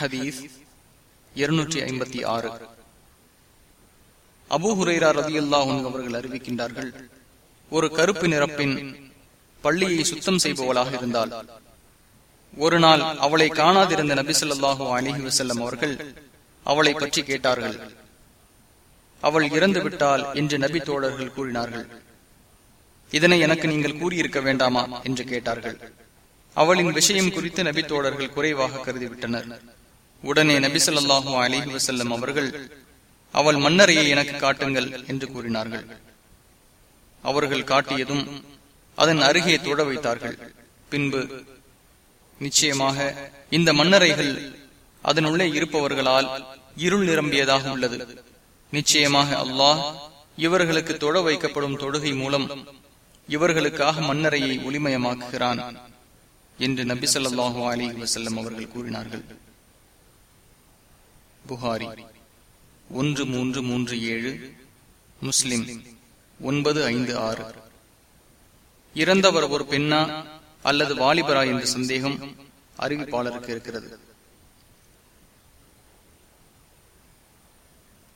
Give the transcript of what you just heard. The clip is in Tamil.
ஹதீஸ் இருநூற்றி ஐம்பத்தி ஆறு. அபு ஹுரைரா ரதி அவர்கள் அறிவிக்கின்றார்கள் ஒரு கருப்பு நிறப்பின் பள்ளியை சுத்தம் செய்பவளாக இருந்தால் ஒரு நாள் அவளை காணாதிருந்த நபிசல்லாஹு அலிஹி வசல்லம் அவர்கள் அவளை பற்றி கேட்டார்கள். அவள் இறந்து விட்டாள் என்று நபி தோழர்கள் கூறினார்கள். இதனை எனக்கு நீங்கள் கூறியிருக்க வேண்டாமா? என்று கேட்டார்கள். அவளின் விஷயம் குறித்து நபி தோழர்கள் குறைவாக கருதிவிட்டனர். உடனே நபிசல்லாஹு அலிஹி வசல்லம் அவர்கள் அவள் மன்னரையை எனக்கு காட்டுங்கள் என்று கூறினார்கள். அவர்கள் காட்டியதும் அதன் அருகே தொட வைத்தார்கள். பின்பு நிச்சயமாக இந்த மன்னரைகள் அதனுள்ளே இருப்பவர்களால் இருள் நிரம்பியதாக உள்ளது. நிச்சயமாக அல்லாஹ் இவர்களுக்கு தொட வைக்கப்படும் தொடுகை மூலம் இவர்களுக்காக மன்னரையை ஒளிமயமாக்குகிறான் என்று நபி சொல்லாஹு அலி வசல்லம் அவர்கள் கூறினார்கள். புகாரி. ஒன்று மூன்று மூன்று ஏழு முஸ்லிம் ஒன்பது ஐந்து ஆறு. இறந்தவர் ஒரு பெண்ணா அல்லது வாலிபரா என்ற சந்தேகம் அறிவிப்பாளருக்கு இருக்கிறது.